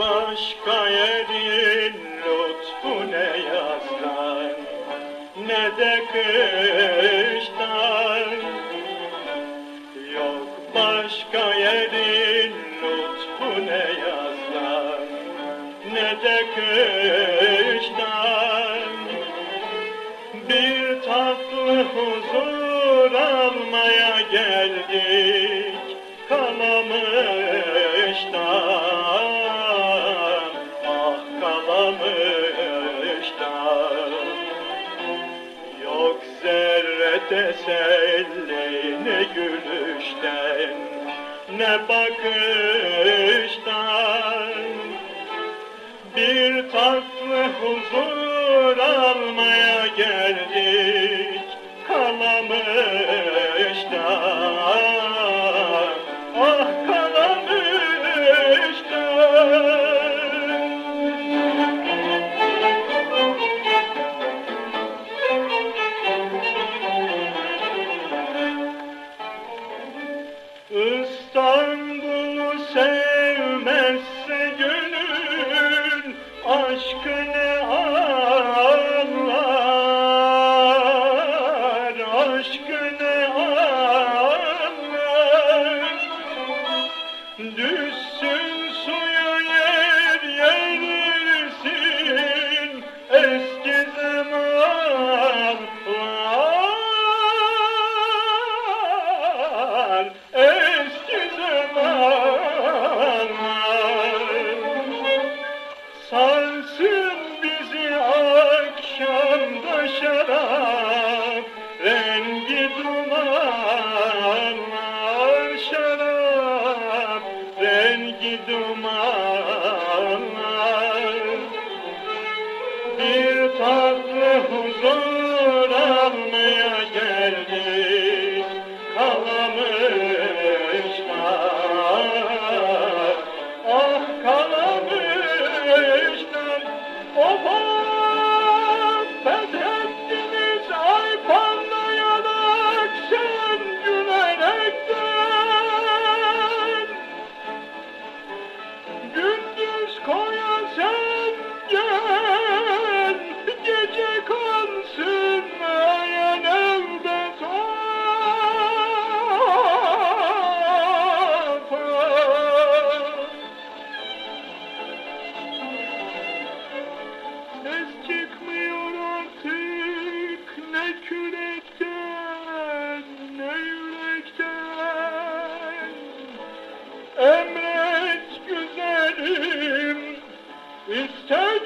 başka yerin lütfu ne yazdan ne de kıştan. Yok başka yerin lütfu ne yazdan ne de kıştan. Bir tatlı huzur almaya geldik Yok zerre teselli ne gülüşten ne bakıştan. Bir tatlı huzur almaya İstanbul'u sevmezse gönül aşkını ağlar, rengi dumanlar Bir tatlı huzur almaya geldik Kalamışlar Ah kalamışlar Oh, oh. emret güzelim ister